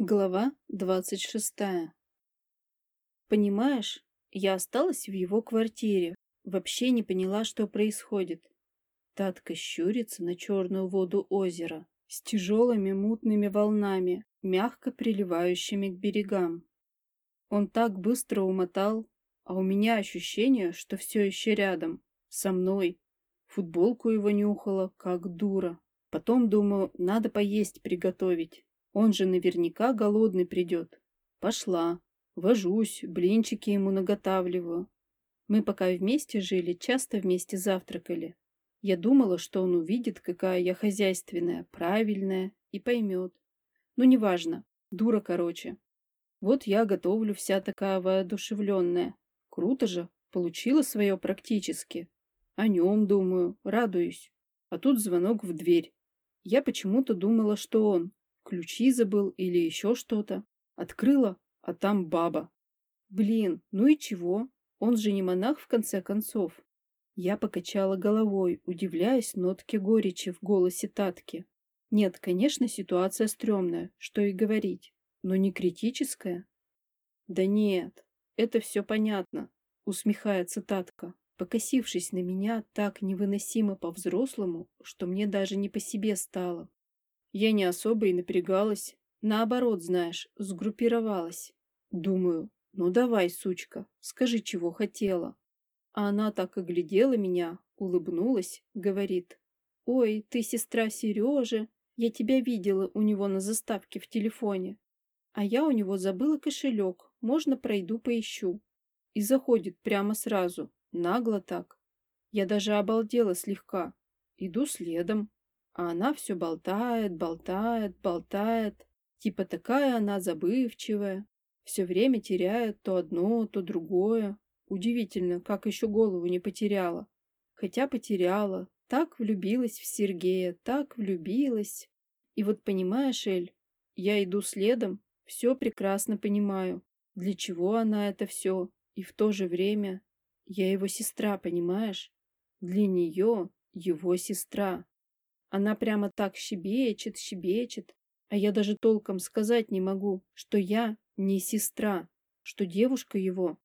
Глава двадцать шестая. Понимаешь, я осталась в его квартире, вообще не поняла, что происходит. Татка щурится на черную воду озера с тяжелыми мутными волнами, мягко приливающими к берегам. Он так быстро умотал, а у меня ощущение, что все еще рядом, со мной. Футболку его нюхала, как дура. Потом, думаю, надо поесть приготовить. Он же наверняка голодный придет. Пошла. Вожусь, блинчики ему наготавливаю. Мы пока вместе жили, часто вместе завтракали. Я думала, что он увидит, какая я хозяйственная, правильная, и поймет. Ну, неважно. Дура, короче. Вот я готовлю вся такая воодушевленная. Круто же. Получила свое практически. О нем думаю, радуюсь. А тут звонок в дверь. Я почему-то думала, что он, Ключи забыл или еще что-то. Открыла, а там баба. Блин, ну и чего? Он же не монах в конце концов. Я покачала головой, удивляясь нотке горечи в голосе Татки. Нет, конечно, ситуация стрёмная, что и говорить, но не критическая. Да нет, это все понятно, усмехается Татка, покосившись на меня так невыносимо по-взрослому, что мне даже не по себе стало. Я не особо и напрягалась. Наоборот, знаешь, сгруппировалась. Думаю, ну давай, сучка, скажи, чего хотела. А она так оглядела меня, улыбнулась, говорит. Ой, ты сестра Сережи. Я тебя видела у него на заставке в телефоне. А я у него забыла кошелек. Можно пройду поищу. И заходит прямо сразу, нагло так. Я даже обалдела слегка. Иду следом. А она все болтает, болтает, болтает. Типа такая она забывчивая. Все время теряет то одно, то другое. Удивительно, как еще голову не потеряла. Хотя потеряла. Так влюбилась в Сергея, так влюбилась. И вот понимаешь, Эль, я иду следом, все прекрасно понимаю. Для чего она это все? И в то же время я его сестра, понимаешь? Для нее его сестра. Она прямо так щебечет, щебечет, а я даже толком сказать не могу, что я не сестра, что девушка его,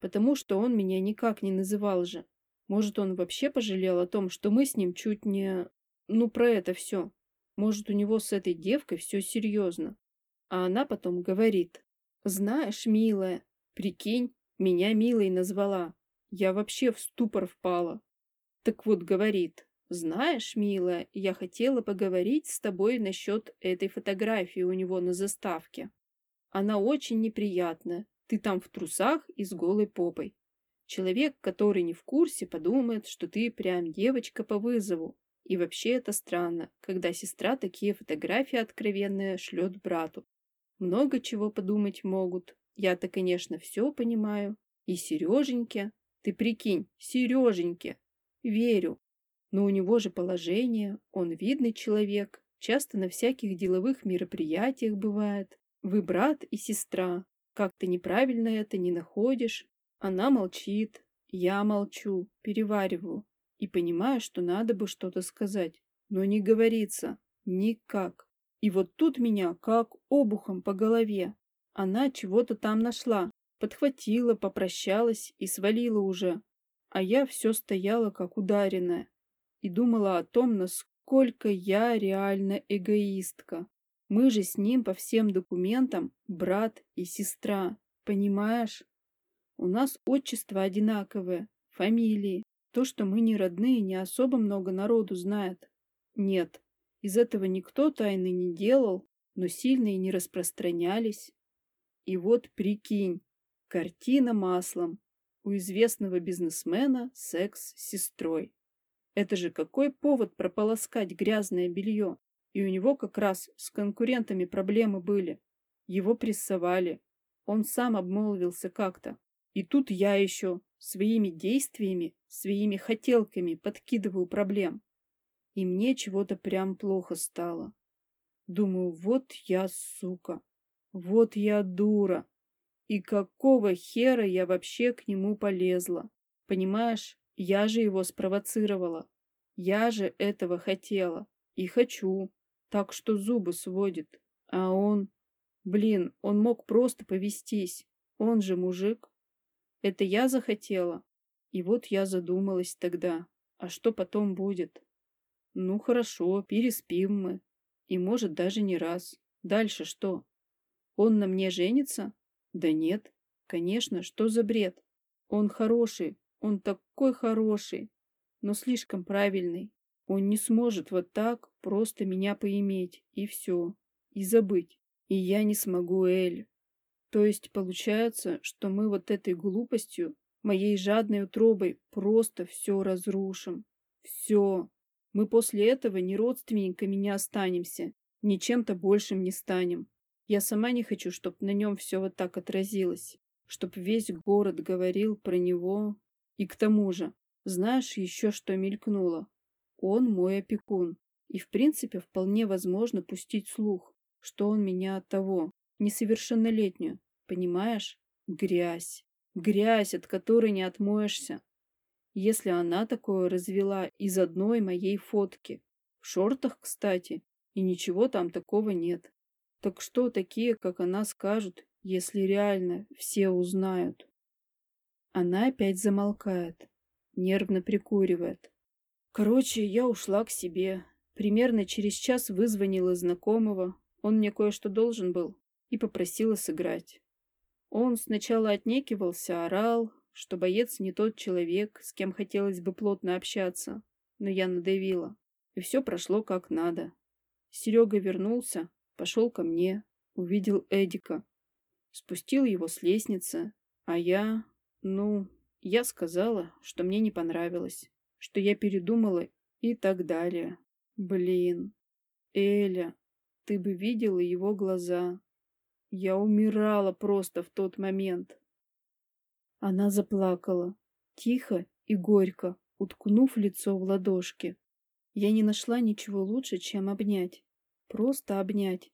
потому что он меня никак не называл же. Может, он вообще пожалел о том, что мы с ним чуть не... Ну, про это все. Может, у него с этой девкой все серьезно. А она потом говорит. Знаешь, милая, прикинь, меня милой назвала. Я вообще в ступор впала. Так вот, говорит, «Знаешь, милая, я хотела поговорить с тобой насчет этой фотографии у него на заставке. Она очень неприятная. Ты там в трусах и с голой попой. Человек, который не в курсе, подумает, что ты прям девочка по вызову. И вообще это странно, когда сестра такие фотографии откровенные шлет брату. Много чего подумать могут. Я-то, конечно, все понимаю. И Сереженьке. Ты прикинь, Сереженьке. Верю, но у него же положение, он видный человек, часто на всяких деловых мероприятиях бывает. Вы брат и сестра. Как ты неправильно это не находишь? Она молчит, я молчу, перевариваю и понимаю, что надо бы что-то сказать, но не говорится никак. И вот тут меня как обухом по голове. Она чего-то там нашла, подхватила, попрощалась и свалила уже. А я все стояла как ударенная и думала о том, насколько я реально эгоистка. Мы же с ним по всем документам брат и сестра, понимаешь? У нас отчество одинаковое, фамилии. То, что мы не родные, не особо много народу знает. Нет, из этого никто тайны не делал, но сильные не распространялись. И вот прикинь, картина маслом. У известного бизнесмена секс с сестрой. Это же какой повод прополоскать грязное белье? И у него как раз с конкурентами проблемы были. Его прессовали. Он сам обмолвился как-то. И тут я еще своими действиями, своими хотелками подкидываю проблем. И мне чего-то прям плохо стало. Думаю, вот я сука. Вот я дура. И какого хера я вообще к нему полезла? Понимаешь? Я же его спровоцировала. Я же этого хотела. И хочу. Так что зубы сводит. А он... Блин, он мог просто повестись. Он же мужик. Это я захотела. И вот я задумалась тогда, а что потом будет? Ну хорошо, переспим мы. И может даже не раз. Дальше что? Он на мне женится? Да нет. Конечно, что за бред? Он хороший, он такой хороший, но слишком правильный. Он не сможет вот так просто меня поиметь, и все, и забыть. И я не смогу, Эль. То есть получается, что мы вот этой глупостью, моей жадной утробой, просто все разрушим. Все. Мы после этого ни родственниками не останемся, ни чем-то большим не станем. Я сама не хочу, чтобы на нем все вот так отразилось, чтобы весь город говорил про него. И к тому же, знаешь еще что мелькнуло? Он мой опекун, и в принципе вполне возможно пустить слух, что он меня от того, несовершеннолетнюю, понимаешь? Грязь. Грязь, от которой не отмоешься. Если она такое развела из одной моей фотки. В шортах, кстати, и ничего там такого нет. Так что такие, как она, скажут, если реально все узнают? Она опять замолкает, нервно прикуривает. Короче, я ушла к себе. Примерно через час вызвонила знакомого, он мне кое-что должен был, и попросила сыграть. Он сначала отнекивался, орал, что боец не тот человек, с кем хотелось бы плотно общаться, но я надавила, и все прошло как надо. Серега вернулся, пошел ко мне, увидел Эдика, спустил его с лестницы, а я, ну, я сказала, что мне не понравилось что я передумала и так далее. Блин, Эля, ты бы видела его глаза. Я умирала просто в тот момент. Она заплакала, тихо и горько, уткнув лицо в ладошки. Я не нашла ничего лучше, чем обнять. Просто обнять.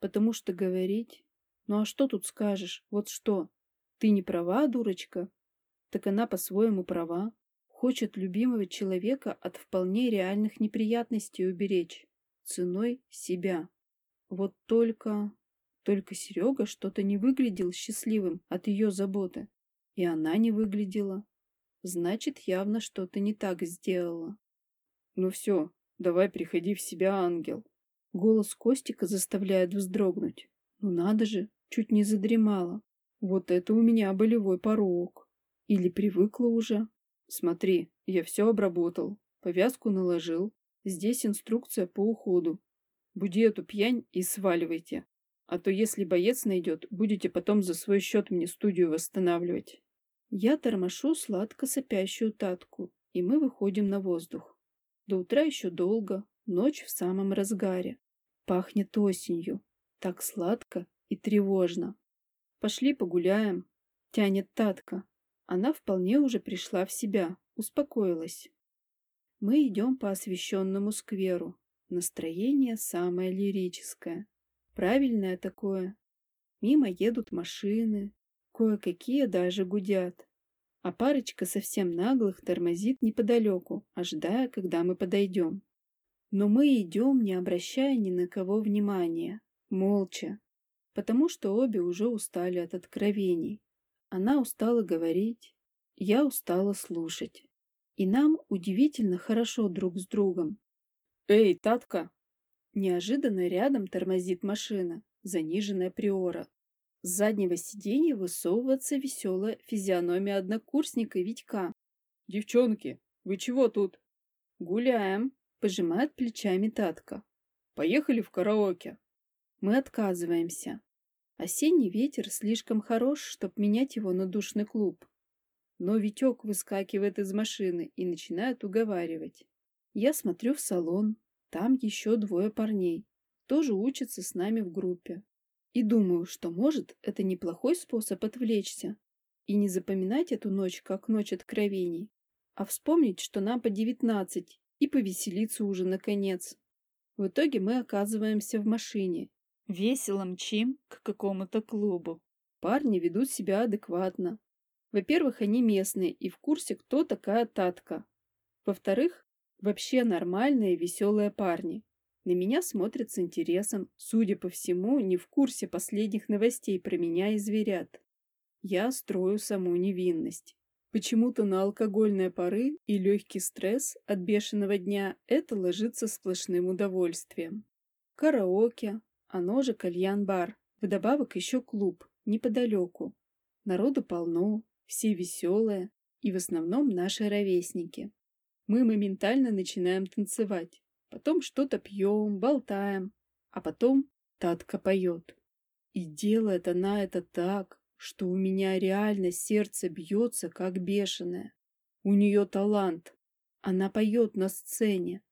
Потому что говорить... Ну а что тут скажешь? Вот что? Ты не права, дурочка? Так она по-своему права хочет любимого человека от вполне реальных неприятностей уберечь, ценой себя. Вот только... Только Серега что-то не выглядел счастливым от ее заботы. И она не выглядела. Значит, явно что-то не так сделала. Ну все, давай приходи в себя, ангел. Голос Костика заставляет вздрогнуть. Ну надо же, чуть не задремала. Вот это у меня болевой порог. Или привыкла уже. Смотри, я все обработал, повязку наложил. Здесь инструкция по уходу. Буди эту пьянь и сваливайте. А то если боец найдет, будете потом за свой счет мне студию восстанавливать. Я тормошу сладко сопящую татку, и мы выходим на воздух. До утра еще долго, ночь в самом разгаре. Пахнет осенью. Так сладко и тревожно. Пошли погуляем, тянет татка. Она вполне уже пришла в себя, успокоилась. Мы идем по освещенному скверу. Настроение самое лирическое. Правильное такое. Мимо едут машины, кое-какие даже гудят. А парочка совсем наглых тормозит неподалеку, ожидая, когда мы подойдем. Но мы идем, не обращая ни на кого внимания, молча, потому что обе уже устали от откровений. Она устала говорить, я устала слушать. И нам удивительно хорошо друг с другом. «Эй, Татка!» Неожиданно рядом тормозит машина, заниженная приора. С заднего сиденья высовывается веселая физиономия однокурсника Витька. «Девчонки, вы чего тут?» «Гуляем», — пожимает плечами Татка. «Поехали в караоке». Мы отказываемся. Осенний ветер слишком хорош, чтоб менять его на душный клуб. Но Витек выскакивает из машины и начинает уговаривать. Я смотрю в салон, там еще двое парней, тоже учатся с нами в группе. И думаю, что, может, это неплохой способ отвлечься и не запоминать эту ночь как ночь откровений, а вспомнить, что нам по девятнадцать, и повеселиться уже наконец. В итоге мы оказываемся в машине, Весело мчим к какому-то клубу. Парни ведут себя адекватно. Во-первых, они местные и в курсе, кто такая Татка. Во-вторых, вообще нормальные веселые парни. На меня смотрят с интересом, судя по всему, не в курсе последних новостей про меня и зверят. Я строю саму невинность. Почему-то на алкогольные пары и легкий стресс от бешеного дня это ложится сплошным удовольствием. Караоке, оно же кальян-бар, вдобавок еще клуб, неподалеку. Народу полно, все веселые и в основном наши ровесники. Мы моментально начинаем танцевать, потом что-то пьем, болтаем, а потом Татка поет. И делает она это так, что у меня реально сердце бьется, как бешеное. У нее талант. Она поет на сцене.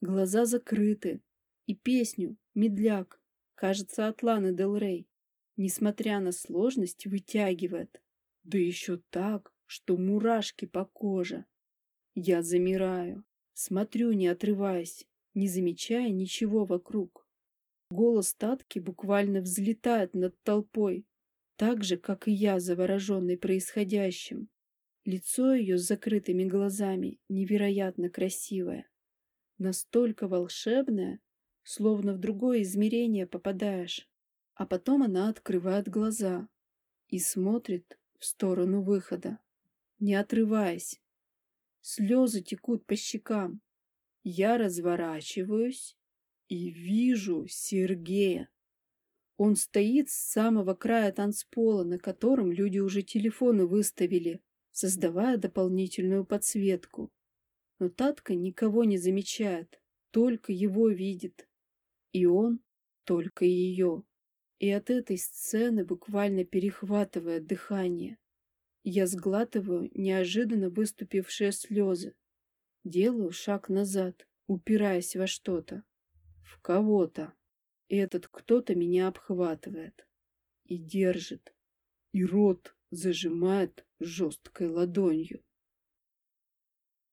Глаза закрыты. И песню «Медляк», кажется, от Ланы Дел Рей, несмотря на сложность, вытягивает. Да еще так, что мурашки по коже. Я замираю, смотрю, не отрываясь, не замечая ничего вокруг. Голос Татки буквально взлетает над толпой, так же, как и я, завороженный происходящим. Лицо ее с закрытыми глазами невероятно красивое. Настолько волшебное, словно в другое измерение попадаешь. А потом она открывает глаза и смотрит в сторону выхода, не отрываясь. Слезы текут по щекам. Я разворачиваюсь и вижу Сергея. Он стоит с самого края танцпола, на котором люди уже телефоны выставили, создавая дополнительную подсветку. Но Татка никого не замечает, только его видит. И он только ее. И от этой сцены буквально перехватывает дыхание. Я сглатываю неожиданно выступившие слезы. Делаю шаг назад, упираясь во что-то. В кого-то. И этот кто-то меня обхватывает и держит, и рот зажимает жесткой ладонью.